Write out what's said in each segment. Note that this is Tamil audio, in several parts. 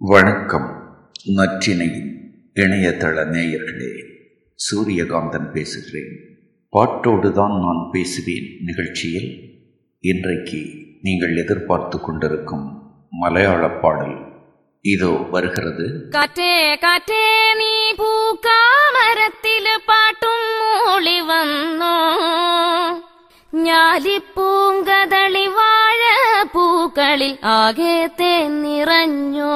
வணக்கம் நற்றினையின் இணையதள நேயர்களே சூரியகாந்தன் பேசுகிறேன் பாட்டோடுதான் நான் பேசுவேன் நிகழ்ச்சியில் இன்றைக்கு நீங்கள் எதிர்பார்த்து கொண்டிருக்கும் மலையாள பாடல் இதோ வருகிறது കാറ്റേ കാറ്റേ നീ പൂക്കാമരത്തില് പാട്ടും മൂളി വന്നോ ഞാലിപ്പൂങ്കതളി വാഴ കളിൽ ആകെ തേ നിറഞ്ഞോ.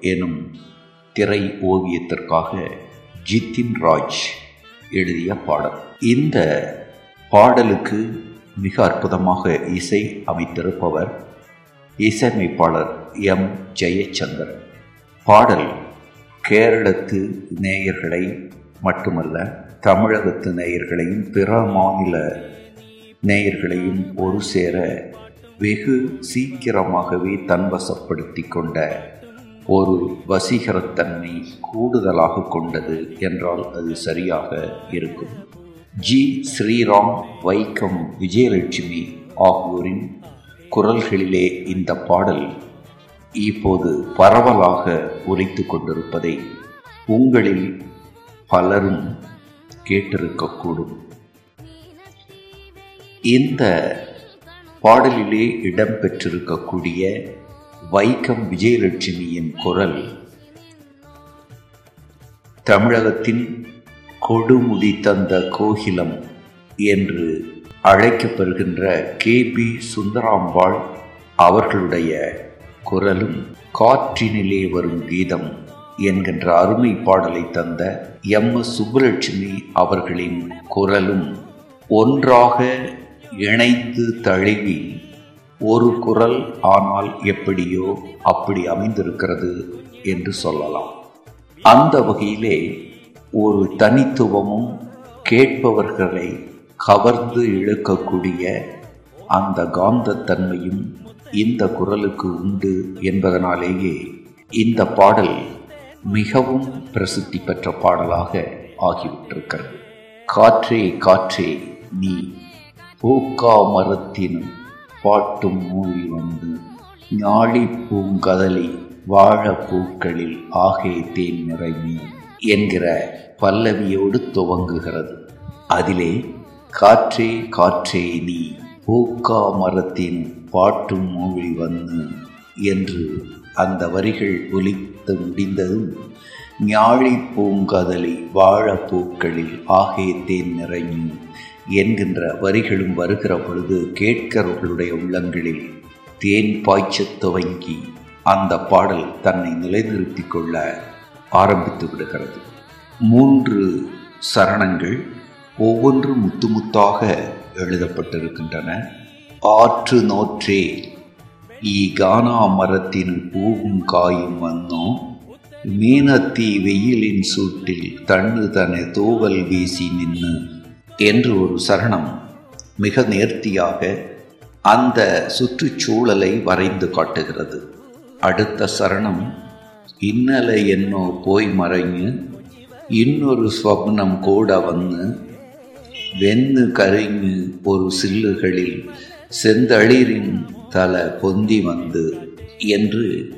எனும் திரை ஓவியத்திற்காக ஜித்தின் ராஜ் எழுதிய பாடல். இந்த பாடலுக்கு மிக அற்புதமாக இசை அமைத்திருப்பவர் இசையமைப்பாளர் எம். ஜெயச்சந்திரன் பாடல் கேரளத்து நேயர்களை மட்டுமல்ல தமிழகத்து நேயர்களையும் பிற மாநில நேயர்களையும் ஒரு சேர வெகு சீக்கிரமாகவே தன்வசப்படுத்தி கொண்ட ஒரு வசீகரத்தன்மை கூடுதலாக கொண்டது என்றால் அது சரியாக இருக்கும். ஜி. ஸ்ரீராம் வைக்கம் விஜயலட்சுமி ஆகியோரின் குரல்களிலே இந்த பாடல் இப்போது பரவலாக ஒலித்து கொண்டிருப்பதை உங்களில் பலரும் கேட்டிருக்கக்கூடும். இந்த பாடலிலே இடம்பெற்றிருக்கக்கூடிய வைக்கம் விஜயலட்சுமியின் குரல். தமிழகத்தின் கொடுமுடி தந்த கோகிலம் என்று அழைக்கப்படுகின்ற கே. பி. சுந்தராம்பாள் அவர்களுடைய குரலும் காற்றினிலே வரும் கீதம் என்கின்ற அருமை பாடலை தந்த எம். எஸ். சுப்புலட்சுமி அவர்களின் குரலும் ஒன்றாக இணைந்து தழுவி ஒரு குரல் ஆனால் எப்படியோ அப்படி அமைந்திருக்கிறது என்று சொல்லலாம். அந்த வகையிலே ஒரு தனித்துவமும் கேட்பவர்களை கவர்ந்து இழுக்கக்கூடிய அந்த காந்தத்தன்மையும் இந்த குரலுக்கு உண்டு என்பதனாலேயே இந்த பாடல் மிகவும் பிரசித்தி பெற்ற பாடலாக ஆகிவிட்டிருக்கிறது. காற்றே காற்றே நீ பூக்கா மரத்தின் பாட்டும் மூடி வந்து ஞாழி பூங்கதலி வாழ பூக்களில் ஆகே தேன் நிறைவி என்கிற பல்லவியோடு துவங்குகிறது. அதிலே காற்றே காற்றே நீ பூக்கா மரத்தின் பாட்டும் மூழி வந்து என்று அந்த வரிகள் ஒலித்து முடிந்ததும் ஞாழி பூங்கதலி வாழப்பூக்களில் ஆகே தேன் நிறையும் என்கின்ற வரிகளும் வருகிற பொழுது கேட்கிறவர்களுடைய உள்ளங்களில் தேன் பாய்ச்சத் துவங்கி அந்த பாடல் தன்னை நிலைநிறுத்தி கொள்ள ஆரம்பித்து விடுகிறது. மூன்று சரணங்கள் ஒவ்வொன்று முத்து முத்தாக எழுதப்பட்டிருக்கின்றன. ஆற்று நோற்றே ஈ கானா மரத்தின் பூவும் காயும் வந்தோம் மீனத்தி வெயிலின் சூட்டில் தண்ணு தன தூவல் வீசி நின்று என்று ஒரு சரணம் மிக நேர்த்தியாக அந்த சுற்றுச்சூழலை வரைந்து காட்டுகிறது. அடுத்த சரணம் இன்னலை என்னோ போய் மறைஞ்சு இன்னொரு ஸ்வப்னம் கூட வந்து வெண்ணு கரிஞ்சு ஒரு சில்லுகளில் செந்தளிரின் தல பொந்தி வந்து என்று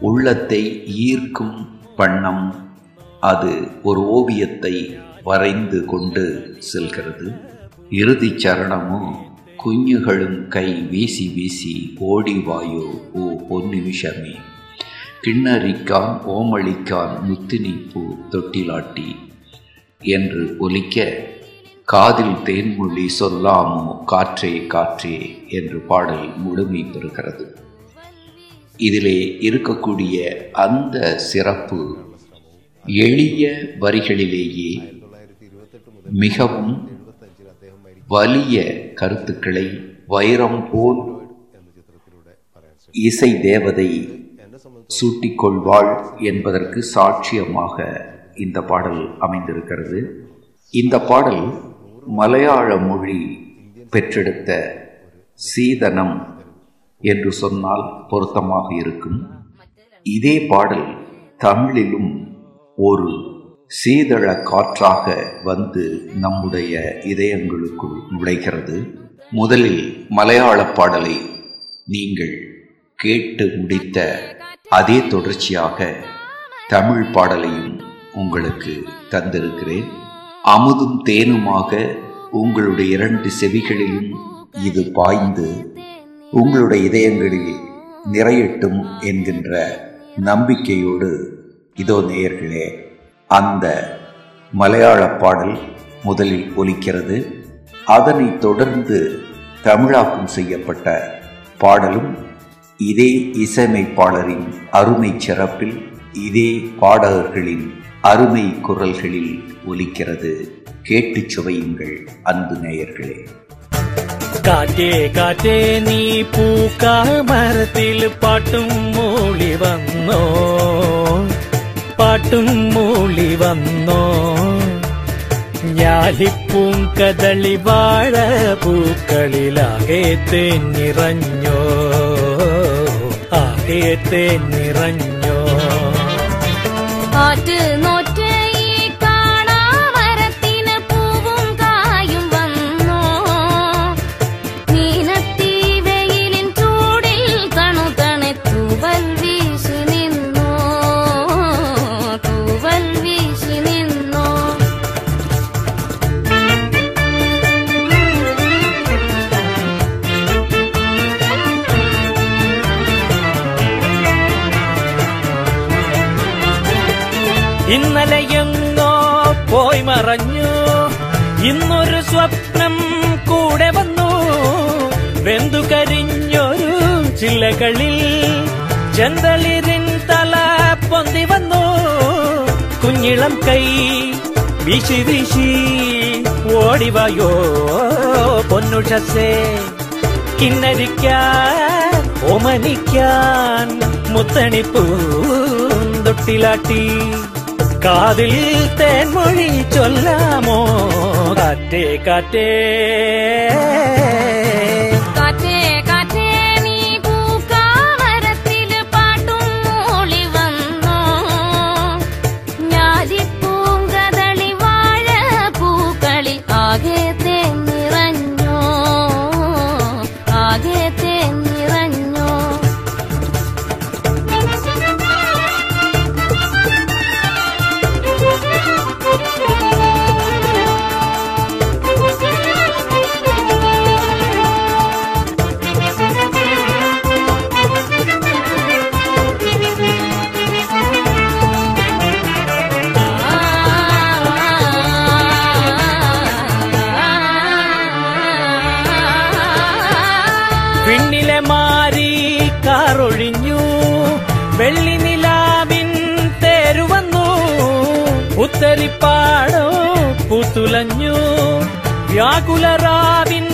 உள்ளத்தை ஈர்க்கும் வண்ணம் அது ஒரு ஓவியத்தை வரைந்து கொண்டு செல்கிறது. இறுதி சரணமோ குஞ்சுகளும் கை வீசி வீசி ஓடி வாயோ ஓ பொன்னிமிஷமே. கிண்ணறிக்கான் ஓமளிக்கான் முத்தினிப்பூ தொட்டிலாட்டி என்று ஒலிக்க காதில் தேன்மொழி சொல்லாமோ காற்றே காற்றே என்று பாடல் முழுமை பெறுகிறது. இதிலே இருக்கக்கூடிய அந்த சிறப்பு எளிய வரிகளிலேயே மிகவும் வலிய கருத்துக்களை வைரம் போல் இசை தேவதை சூட்டிக்கொள்வாள் என்பதற்கு சாட்சியமாக இந்த பாடல் அமைந்திருக்கிறது. இந்த பாடல் மலையாள மொழி பெற்றெடுத்த சீதனம் என்று சொன்னால் பொருத்தமாக இருக்கும். இதே பாடல் தமிழிலும் ஒரு சீதள காற்றாக வந்து நம்முடைய இதயங்களுக்குள் நுழைகிறது. முதலில் மலையாள பாடலை நீங்கள் கேட்டு முடித்த அதே தொடர்ச்சியாக தமிழ் பாடலையும் உங்களுக்கு தந்திருக்கிறேன். அமுதும் தேனுமாக உங்களுடைய இரண்டு செவிகளிலும் இது பாய்ந்து உங்களுடைய இதயங்களில் நிறையட்டும் என்கின்ற நம்பிக்கையோடு இதோ நேயர்களே அந்த மலையாள பாடல் முதலில் ஒலிக்கிறது அதனைத் தொடர்ந்து தமிழாக்கம் செய்யப்பட்ட பாடலும் இதே இசையமைப்பாளரின் அருமை சிறப்பில் இதே பாடகர்களின் அருமை குரல்களில் ஒலிக்கிறது கேட்டுச் சுவையுங்கள் அன்பு நேயர்களே കാറ്റേ കാറ്റേ നീ പൂക്കാമരത്തിൽ പാട്ടും മൂളി വന്നോ പാട്ടും മൂളി വന്നോ? ഞാലിപ്പൂം കദളി വാഴ പൂക്കളിലാകെ തേഞ്ഞിറഞ്ഞോ ആകെ തേഞ്ഞിറഞ്ഞോ ആറ്റ് മറഞ്ഞു. ഇന്നൊരു സ്വപ്നം കൂടെ വന്നു. വെന്തു കരിഞ്ഞൊരു ചില്ലകളിൽ ചെന്തളിരിൻ തല പൊന്തി വന്നു. കുഞ്ഞിളം കൈ വീശി വീശി ഓടിവായോ പൊന്നുഷസേ. കിന്നരിക്കാൻ ഓമനിക്കാൻ മുത്തണിപ്പൂന്തൊട്ടിലാട്ടി കാതിൽ காதில் தேன்மொழி சொல்லாமோ? காற்றே காற்றே. പിന്നിലെ മാറി കാറൊഴിഞ്ഞു. വെള്ളി നിലാവിൻ തേരുവന്നു ഉത്തരിപ്പാടോ പൂത്തുലഞ്ഞു. വ്യാകുലറാവിൻ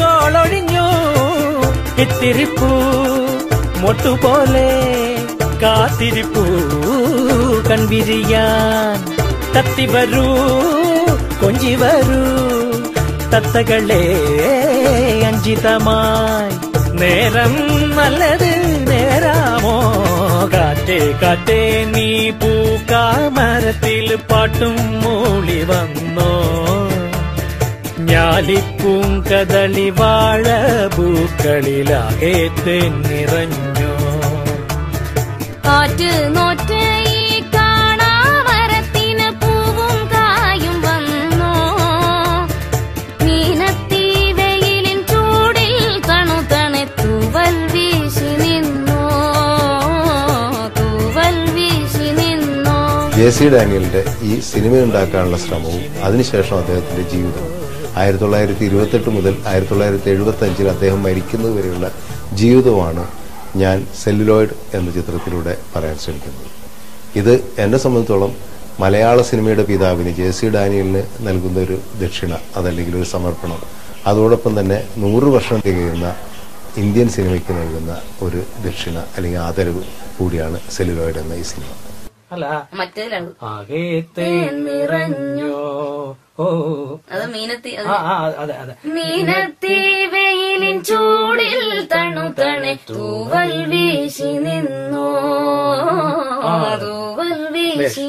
കോളൊഴിഞ്ഞു ഇത്തിരിപ്പൂ മൊട്ടുപോലെ കാത്തിരിപ്പൂ. കൺവിരിയാൻ തത്തി വരൂ കൊഞ്ചി വരൂ തത്തകളെ അഞ്ചിതമായി നേരം നല്ലത് നേരാമോ? കാറ്റേ കാറ്റേ നീ പൂക്കാമരത്തിൽ പാട്ടും മൂളി വന്നോ? ഞാലിപ്പൂം കദളി വാഴ പൂക്കളിലാകെ നിറഞ്ഞോ? കാറ്റ് നോറ്റ് സി ഡാനിയലിന്റെ ഈ സിനിമ ഉണ്ടാക്കാനുള്ള ശ്രമവും അതിനുശേഷം അദ്ദേഹത്തിന്റെ ജീവിതവും ആയിരത്തി തൊള്ളായിരത്തി ഇരുപത്തെട്ട് മുതൽ ആയിരത്തി തൊള്ളായിരത്തി എഴുപത്തി അഞ്ചിൽ അദ്ദേഹം മരിക്കുന്നത് വരെയുള്ള ജീവിതമാണ് ഞാൻ സെല്ലുലോയിഡ് എന്ന ചിത്രത്തിലൂടെ പറയാൻ ശ്രമിക്കുന്നത്. ഇത് എന്നെ സംബന്ധിച്ചോളം മലയാള സിനിമയുടെ പിതാവിന് ജെ സി ഡാനിയലിന് നൽകുന്ന ഒരു ദക്ഷിണ അതല്ലെങ്കിൽ ഒരു സമർപ്പണം. അതോടൊപ്പം തന്നെ നൂറ് വർഷം തികയുന്ന ഇന്ത്യൻ സിനിമയ്ക്ക് നൽകുന്ന ഒരു ദക്ഷിണ അല്ലെങ്കിൽ ആദരവ് കൂടിയാണ് സെല്ലുലോയിഡ് എന്ന ഈ സിനിമ. അല്ല നിറഞ്ഞോ. ഓ. അത് മീനത്തി അതെ അതെ മീനത്തി വെയിലിൻ ചൂടിൽ തണു തണെ തൂവൽ വീശി നിന്നോ. തൂവൽ വീശി